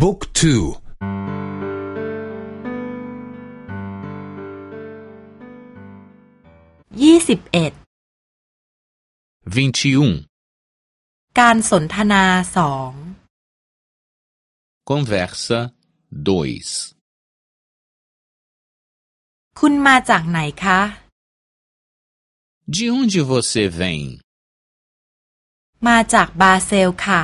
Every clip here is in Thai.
บุ๊กทูยี่สิบเอ็ดการสนทนาสอง conversa 2คุณมาจากไหนคะ De onde você vem? มาจากบาเซลค่ะ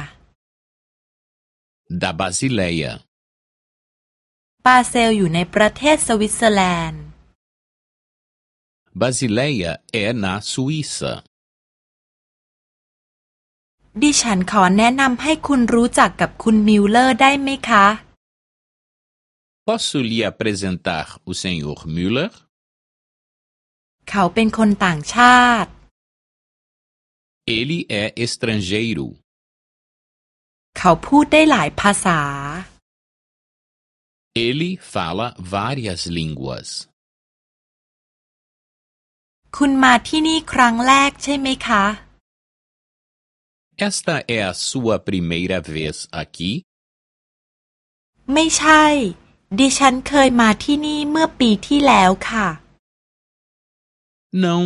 Da Basileia บาเซลอยู่ในประเทศสวิตเซอร์แลนด์ Basileia é na Suíça ดิฉันขอแนะนำให้คุณรู้จักกับคุณมิลเลอร์ได้ไหมคะ Posso lhe apresentar o Sr. Müller? เขาเป็นคนต่างชาติ Ele é estrangeiro. เขาพูดได้หลายภาษา Ele fala várias línguas. คุณมาที่นี่ครั้งแรกใช่ไหมคะ Esta é a sua primeira vez aqui? ไม่ใช่ ดิฉันเคยมาที่นี่เมื่อปีที่แล้วค่ะ Não,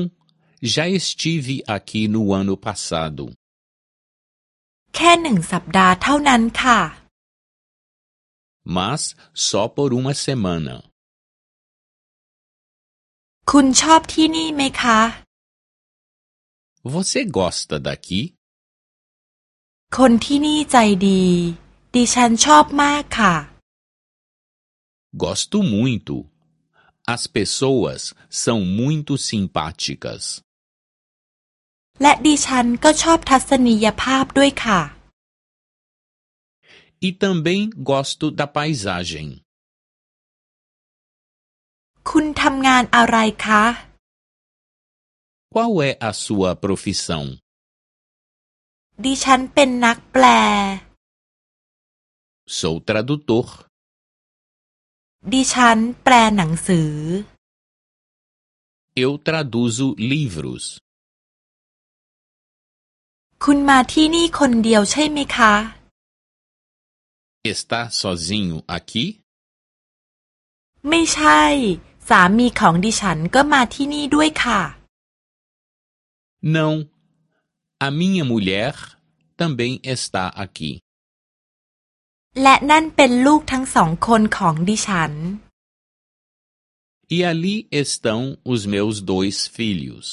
já estive aqui no ano passado. แค่หนึ่งสัปดาห์เท่านั้นค่ะ Mas só por uma semana. คุณชอบที่นี่ไหมคะ Você gosta daqui? คนที่นี่ใจดี ดิฉันชอบมากค่ะ Gosto muito. As pessoas são muito simpáticas. และดิฉันก็ชอบทัศนียภาพด้วยค่ะ E também gosto da paisagem. คุณทำงานอะไรคะ Qual é a sua profissão? ดิฉันเป็นนักแปล Sou tradutor. ดิฉันแปลหนังสือ Eu traduzo livros. คุณมาที่นี่คนเดียวใช่ไหมคะ Está sozinho aqui? ไม่ใช่ สามีของดิฉันก็มาที่นี่ด้วยค่ะ Não. A minha mulher também está aqui. และนั่นเป็นลูกทั้งสองคนของดิฉัน E ali estão os meus dois filhos.